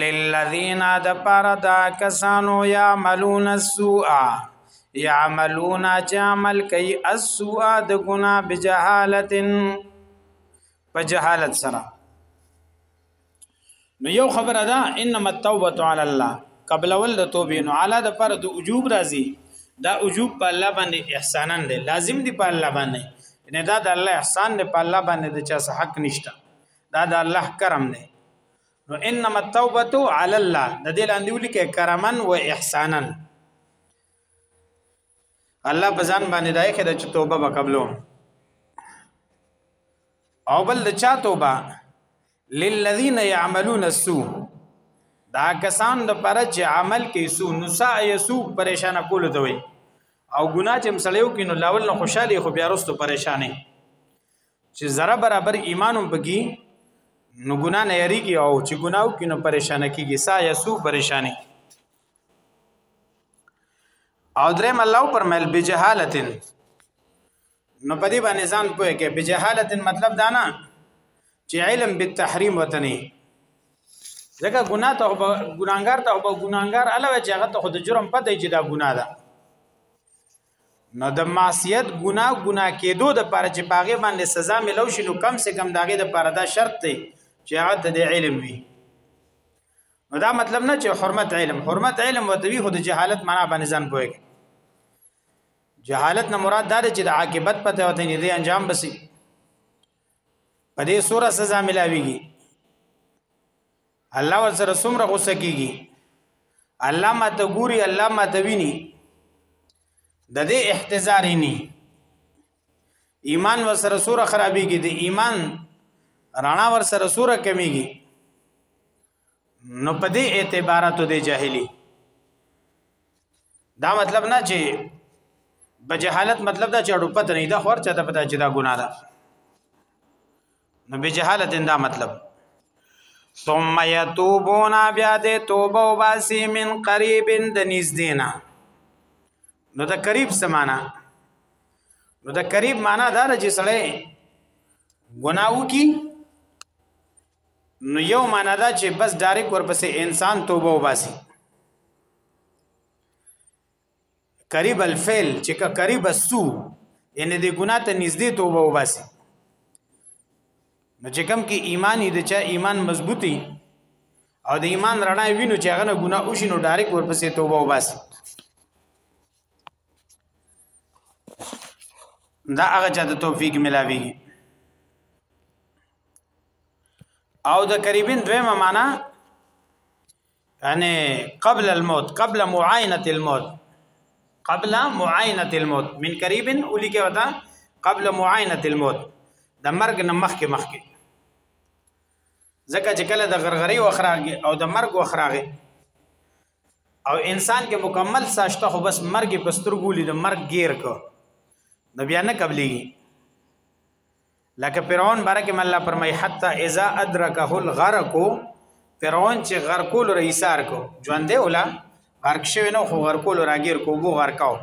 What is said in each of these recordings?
للذین د پر دا کسانو یعملون السوء یعملون چې عمل کوي السوء د ګنا بجهالت په جهالت سره نو یو خبره ده انما التوبه علی الله قبل ول د توبې نو علی د پر د وجوب راځي دا وجوب په الله باندې احسانن دی لازم دی په الله باندې نه دا د الله احسان دی په الله باندې د چا حق نشته دا د الله کرم دی نو انما التوبه علی الله د دې لاندې ولیکه کرمن و احسانا الله په ځان باندې دای کړه چې توبه وکبلو او بل د چا توبه للذین یعملون السوء دا کسان د پر چې عمل کې سو نساء یسو پریشان کول دوی او ګناه چې مسړیو کې نو لاول نو خوشاله خو بیا رستو پریشانې چې ذره برابر ایمان هم پکې نو ګنا نه یریږي او چې ګناو کې نو پریشان کیږي سا یسو پریشانی او درم الله پرمل بجهالتن نو په دې باندې ځان پوهه کې بجهالتن مطلب دا نه چې علم بالتحریم وتنی ځکه ګناه ته ګناګار ته به ګناګار علاوه چې هغه ته خود جرم پته چې دا ګناه ده نو د معصیت ګناه ګناه کېدو د پاره چې پاغه باندې سزا ملو شي نو کم سه کم داغه د پاره دا شرط دی چې هغه د علم وي نو دا مطلب نه چې حرمت علم حرمت علم ودوی خو د جهالت معنا باندې ځان پوهه جهالت نه مراد دا چې د عاقبت پته وته نه دی انجام بسی په دې سوره سزا ملاويږي الله ور سره څومره غوسه کیږي الله ما ته ګوري الله ما ته ویني د دې احتضار نه ایمان ور سره سوره خرابېږي د ایمان رڼا ور سره سوره کمیږي نو په دې اعتباراتو د جاهلی دا مطلب نه چې بجهالت مطلب دا چې اړو پته نه دا خور چا ته پته چې دا ګناه ده نو بجهالت دا مطلب ثم يتوبون بیا دې توبه او باسي من قریب د نږدېنا نو دا قریب سمانا نو دا قریب معنا دا چې سړی ګناو کی نو یو معنا دا چې بس ډایرک ورپسې انسان توبه وباسي قریب الفعل چې کا قریب السو ان دې ګناه ته نږدې توبه وباسي نو چې کوم کې ایمان دې چا ایمان مضبوطی او د ایمان رڼا وینو چې هغه نه ګناه وشي نو ډایرک ورپسې توبه وباسي دا هغه چا ته توفیق ملاويږي او د قریبین دویمه معنا یعنی قبل الموت قبل معاینه الموت قبل معاینه الموت من قریب اولی کې وتا قبل معاینه الموت د مرګ نه مخکې مخکې ځکه چې کله د غرغری وخراغي او د مرګ وخراغي او انسان کې مکمل ساشته خو بس مرګ پسترګولې د مرګ گیر کو نو بیا نه قبليږي لکه فرعون برکه الله فرمای حتا اذا ادرکه الغرق فرعون چې غرقول رئیسار کو ژوندې ولا غرق شوی نو خو غرقول راګیر کو بو غرقاو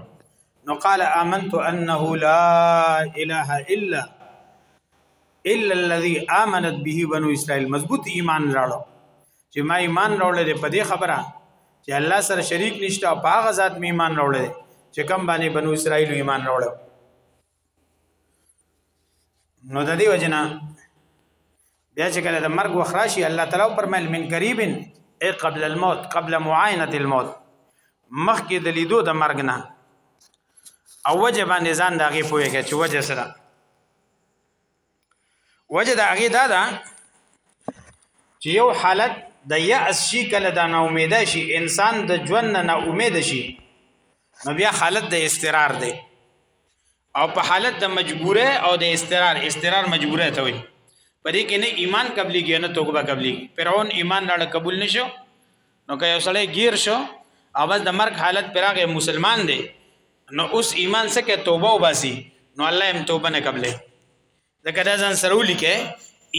نو قال آمنت انه لا اله الا الا الذي امنت به بنو اسرائيل مضبوط ایمان راړو چې ما ایمان راوړل په دې خبره چې الله سره شریک نشته او په هغه ذات می ایمان راوړل چې کم باندې بنو اسرائیل ایمان راوړل نو د دې وجنا بیا چې کله د مرګ وخراشي الله تعالی پرمل من قریبن اي قبل الموت قبل معاينه الموت مخکې د لیدو د مرګ نه او وجه باندې ځان داغه پويږي چې وجه سره وجه دا غي دا ده چې یو حالت د یأس شي کله د نا امید شي انسان د ژوند نه نا امید شي نو بیا حالت د استقرار دی او په حالت د مجبوره او د استقرار استقرار مجبوره ته وي پدې کې نه ایمان قبليږي نه توبه قبليږي فرعون ایمان نه قبول نشو نو که یو سړی گیر شو او بس د مرګ حالت پراغه مسلمان دی نو اوس ایمان سکه توبه وباسي نو الله هم توبه نه قبلې ځکه دا ځان سره ولیکه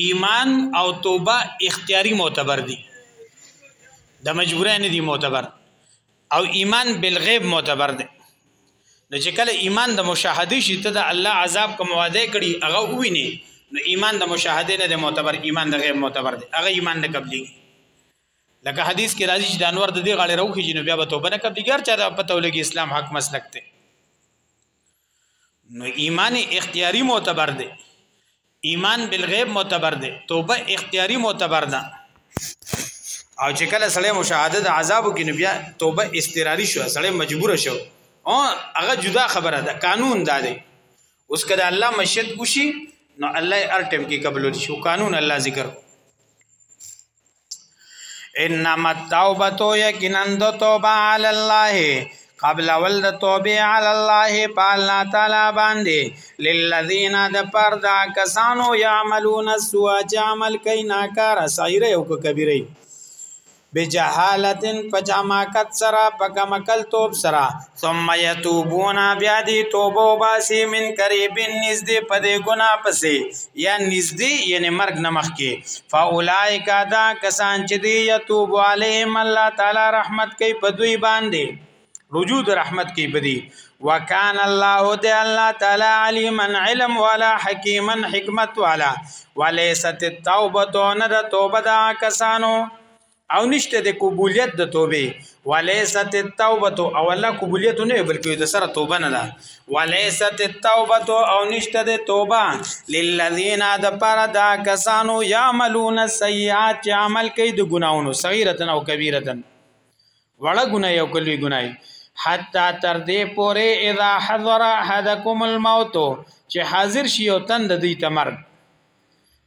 ایمان او توبه اختیاري معتبر دي د مجبورې نه دي معتبر او ایمان بالغیب معتبر دي نو چې کله ایمان د مشاهده شي ته د الله عذاب کوم وعده کړي هغه وویني نو ایمان د مشاهده نه د معتبر ایمان د غیب معتبر دي هغه ایمان نه قبلي لکه حدیث کې راځي چې د انور د دې غاړې راوخی جنو بیا به توبه نه کوي ګر چا ته پته ولګي اسلام حق مسلک دی نو ایمان اختیاري معتبر دی ایمان بالغیب معتبر دی توبه اختیاري معتبر ده او چې کله سړی مشاهده د عذابو کې نبیا توبه استراری شو سړی مجبور شو او هغه جدا خبره ده قانون دا دی اوس کله الله مشیت وشي نو الله هر ټیم کې قبول شي قانون الله ذکر انما التوبه یقینا د توبه علی الله قبل ول د توبه علی الله پالنا تعالی باندې للذین د پردا کسانو یعملون السوء عمل کینا کار سایره او کبیره بجهالت فجماکت سرا پکمکل توب سرا ثم یتوبونا بیا دی توبه باسی من قریب نزدې پدې ګنا پسې یا نزدې یعنی مرګ نمخ کې فاولائک دا کسان چې دی یتوب علیهم الله تعالی رحمت کوي په دوی باندې رجوع د رحمت کې بدی وکان الله دی الله تعالی علیما علم والا حکیما حکمت والا ولیست التوبه نه د توبه دا کسانو او نشته د قبولیت د توبه ولیست التوبه او الله قبولیت نه بلکې د سره توبه نه ده ولیست التوبه او نشته د توبه للذین د پر دا کسانو یعملون السیئات عمل کوي د ګناونو صغیرتن او کبیرتن وړه ګناه یو کلوی ګناه حتا تر دې پورې اذا حضر احدکم الموت چې حاضر شي او تند دوی ته مرګ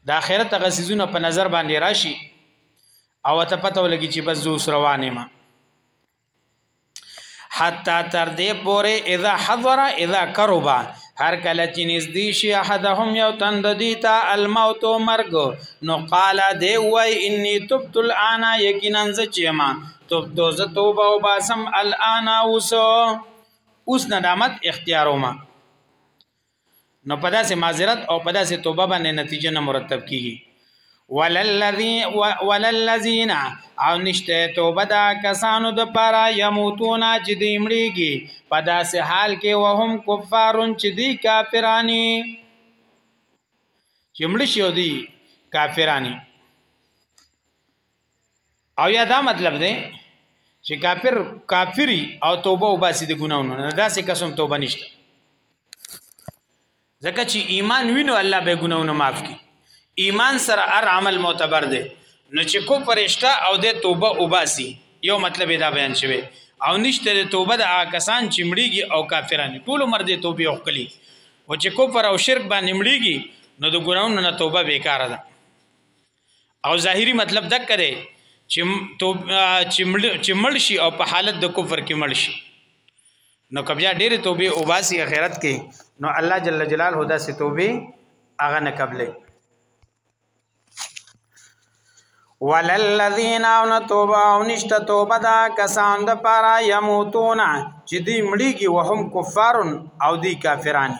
د آخرت غسیزونه په نظر باندې راشي او ته پته ولګي چې بس زوس روانه ما حتا تر دې پورې اذا حضر اذا قربا هر کله چې نږدې شي احدهم یو تند دی تا الموت او مرګ نو قال دی وای انی تبت الان یقینا ز چې ما تبت ز توبه او باسم الان اوس اوس ندامت اختیارو ما نو پداسه معذرت او پداسه توبه باندې نتیجه نه مرتب کیږي وللذین او نشته توبه دا کسانو د پاره یموتونا چې دی مړیږي په داسې حال کې وهم کفارون چې دی کافرانی چې مړ شي او دی کافرانی او یا دا مطلب دی چې کافر کافری او توبه وباسي د ګناونو نه داسې قسم توبه نشته ځکه چې ایمان وینو الله به ګناونه معاف کړي ایمان سره هر عمل معتبر دی نو چې کو پرشته او د توبه وباسي یو مطلب دا بیان شوی او نشته د توبه د کسان چې مړیږي او کافران ټول عمر د توبې وکړي او چې کو پر او شرک باندې مړیږي نو د ګناونو نه توبه بیکاره ده او ظاهری مطلب دا کړي چې تو چې مړ شي او په حالت د کفر کې مړ شي نو کبیا ډېر توبه او باسي اخرت کې نو الله جل جلاله دا سي توبه هغه نه قبلې وللذین ان توبه او نشته توبه دا کسان د پاره یموتون چې دی مړیږي وهم کفارن او دی کافرانی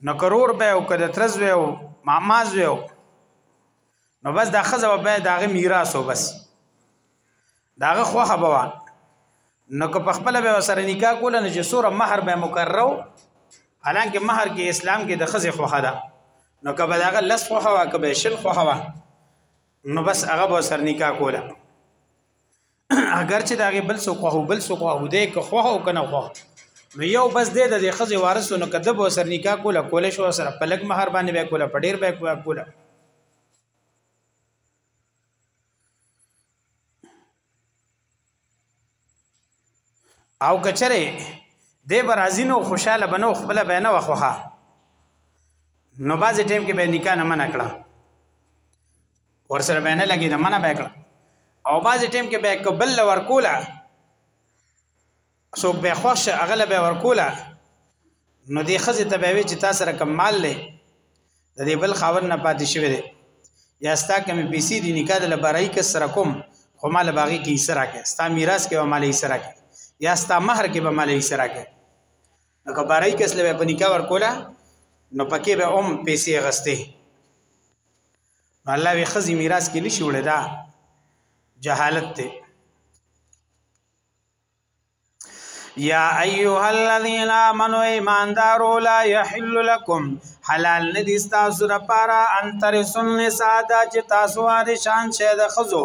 نو کرور به او کده ترز وی او ماماز وی نو بس دا خزه به داغه میراث او بس داغه خوخه بوا نو که په خپل به سره نکاح کول نه چې سوره مہر به مقررو حالانکه مہر کې اسلام کې د خزه خوخه ده نو که به داغه لس خوخه وا که به شل خوخه وا نو بس هغه به سره نکاح کوله اگر چې داغه بل سو خو بل سو خو دې که خو او کنه خو نو یو بس دې د خزي وارث نو کده به سر نکاح کوله کول شو سره پلک مہر باندې به کوله پډیر به کوله کوله او کچره دې برازینو خوشاله بنو خپل بینه وخوخه نو باز ټیم کې به نکاح نه منع کړه ورسره به نه لګي د منه به کړ او باز ټیم کې به قبل ورکولا څوک به خوش اغلب ورکولا نو دی خزه ته به وی چې تاسو سره کمال لې د دې بل خاور نه پاتې شوی دی یا ستا کمی پیسې دی نکاح د لبارای کې سره کوم خو مال باغی کې سره کې ستا میراث کې مال یې سره کې یا ستا مہر کې به مال یې سره کې نو کبارای کې سره په نکاح ورکولا نو پکې به هم پیسې غسته الله وی خزي میراث کې نشي وړي دا جهالت ته یا ایها الذین آمنوا ایماندارو لا یحل لكم حلال ندی تاسو لپاره ان ترسن نساء دا چې تاسو وارثان شه د خزو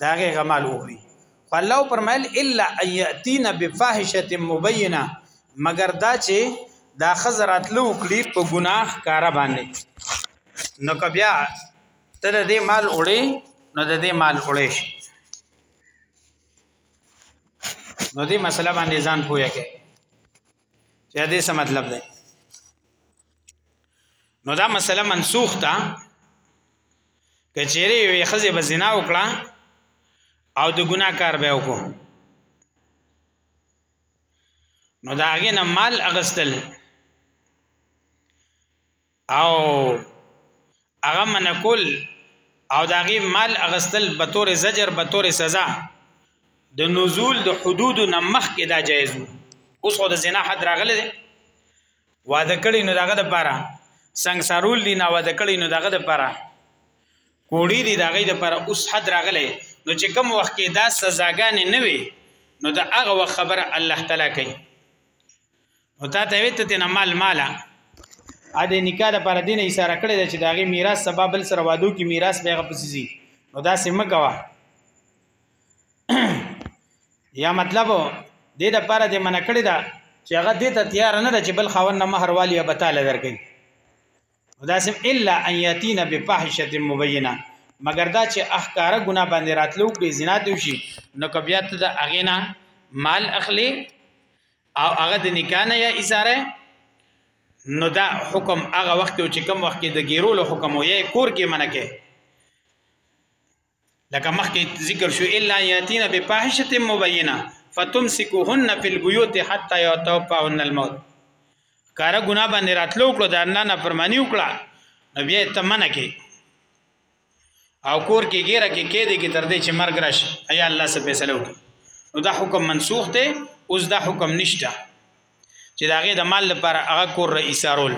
دا غي غمال وخوري خو الله پرمایل الا ایاتین بفاحشه مبینه مگر دا چې دا خزرات لو کړي په ګناه کار باندې نو کبیا ته د دې مال وړي نو د دې مال وړي شي نو دې مسله باندې ځان پوهه کې چې دې څه مطلب دی نو دا مسله منسوخ ده کچېری وی خزه به زنا وکړه او د ګناه کار به وکړو نو دا هغه نه مال اغستل او هغه منکول او دا هغه مال اغستل به تور زجر به تور سزا د نزول د حدود نه مخ کې دا جایز اوس خو د زنا حد راغله واده کړی نو داغه د پاره سنگسارول دی نه واده کړی نو داغه د پاره کوړی دی داغه د پاره اوس حد راغله نو چې کوم وخت کې دا سزاګانې نه وي نو دا هغه وخت خبره الله تعالی کوي او تا ته ویته ته مال مالا ا دې نکاح د پر دین اشاره کړې چې داغه میراث سبب بل سره وادو کې میراث به غپسي نو دا سم کوا یا مطلب دې د پاره دې منع کړی دا چې هغه دې ته تیار نه ده چې بل خاون نه مہر والی یا بتاله درکې دا سم الا ان یاتینا بفاحشه مبینه مگر دا چې احکار ګنا باندې راتلو کې زنا دی شي نو کبیا ته د اغینا مال اخلي او هغه د نکاح نه یا اشاره نو دا حکم هغه وخت چې کم وخت کې د ګیرولو حکم وي کور کې منکه لکه مخکې ذکر شو الا یاتینا بفاحشه مبینه فتمسکوهن فی البیوت حتا یتوفاهن الموت کار ګنا باندې راتلو کړو دا نه نه فرمانی وکړه نو بیا ته منه کې او کور کې ګیره کې کې دې کې تر دې چې مرګ راشي ایا الله سب فیصله وکړي نو دا حکم منسوخ دی اوس دا حکم نشته چې دا غي د مال لپاره هغه کور رئیسارول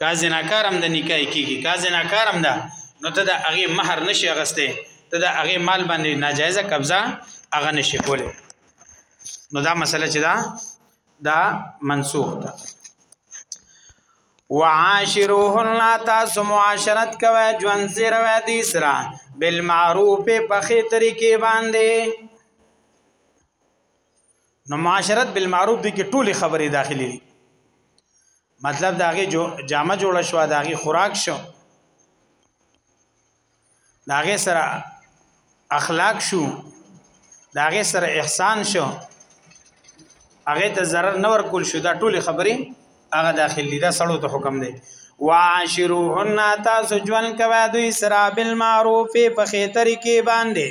کا زناکارم د نکاح کیږي کا زناکارم ده نو ته د هغه مہر نشي اغسته ته د هغه مال باندې ناجایزه قبضه هغه نشي کوله نو دا مسله چې دا دا منسوخ ده وعاشروهن تاسو معاشرت کوي ژوند سره وې دي سره بالمعروف په خې طریقې باندې نو معاشرت بالمعروف دی کې ټولې خبرې داخلي دي مطلب داغه جو جامه جوړ شو داغه خوراک شو داغه سره اخلاق شو داغه سره احسان شو هغه ته zarar نه ورکول شو دا ټولې خبرې هغه داخلي دا سړو ته حکم دی وعاشروهن تاسو ژوند کوي دوی سره بالمعروف په خې طریقې باندې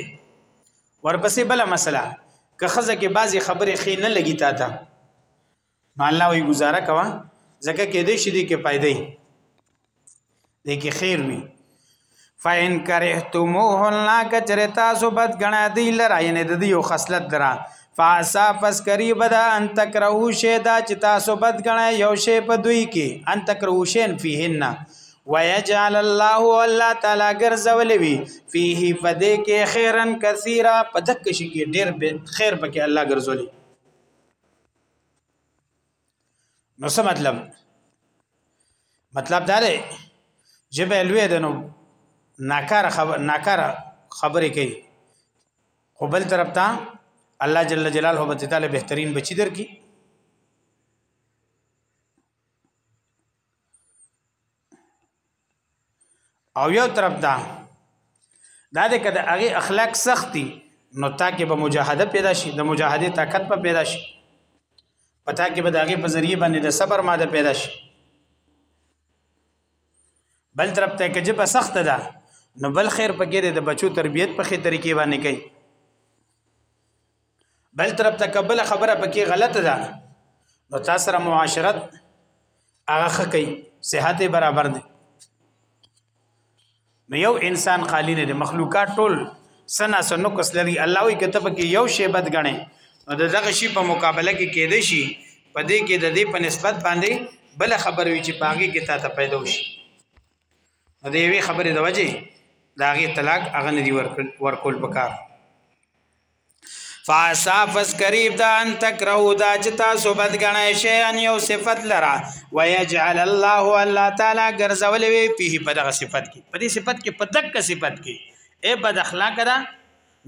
ورپسې بل مسله که خزه کې بعضی خبره خې نه لګی تا ته نو الله وی گزاره کوا زکه کې دې شې دې کې پایدې دې کې خیر وی فاین کرهتموه الله کچره تاسو بد غنا دی لره یعنی د دې یو خصلت درا فاسا پس قریب ده ان تکرهو شی دا چې تاسو بد غنا یو شی په دوی کې ان تکرهو شین فیهن ويجعل الله الله تعالی ګرځولوي فيه فدې کې خيرن کثیره په دک شي کې ډېر خیر پکې الله ګرځولي نو څه مطلب مطلب دا دی چې به لوی د نو ناکار خبر ناکار خبرې کوي خو بل طرف ته الله جل جلاله به تعالی بهترین بچی درکې او یو طرف دا دا د کده هغه اخلاق سختي نو تا کې به مجاهده پیدا شي د مجاهده طاقت په پیدا شي پتا کې به د هغه په ذریعہ باندې د صبر ماده پیدا شي بل طرف ته کې جبه سخت ده نو بل خیر پکې د بچو تربیت په خې طریقې باندې کوي بل طرف ته کبل خبره پکې غلطه ده نو تاسو سره معاشرت هغه خکې صحت برابر دي نو یو انسان خالی نه دي مخلوقات ټول سنا سنو کس لري الله وي کتب کې یو شی بد غني نو دغه شی په مقابله کې کېدې شي په دې کې د دې په نسبت باندې بل خبر وي چې باغی کې تا ته پیدا وشي نو دې وی خبره د وجه داغه طلاق اغه نه دی ورکول پکار فاصافس قریب دا ان تکرهو دا چې تاسو بدګنای شي ان یو صفت لرا ويجعل الله الله تعالی ګرځول وی په په دغه صفت کې په دې صفت کې په دغه صفت کې اے بد اخلاق دا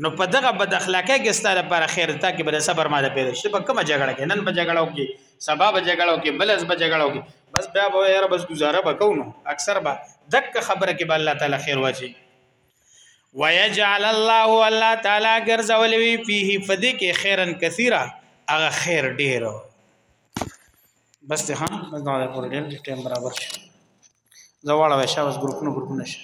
نو په دغه بد اخلاقه کې ستاره پر خیر تا کې بل صبر ما ده پیدا شي په کومه جګړه کې نن په جګړه کې سبب جګړه کې بلز په جګړه کې بس بیا به یاره بس گزاره وکاو نو اکثر به دغه خبره کې به الله تعالی خیر واچي ويجعل الله الله تعالی ګرځول وی فيه فدی کې خیرن کثیره هغه خیر ډیر بس ته هم بس دا پر ډیر ټیم برابر شي زواړه وشه بس ګروپ نو ګروپ نشه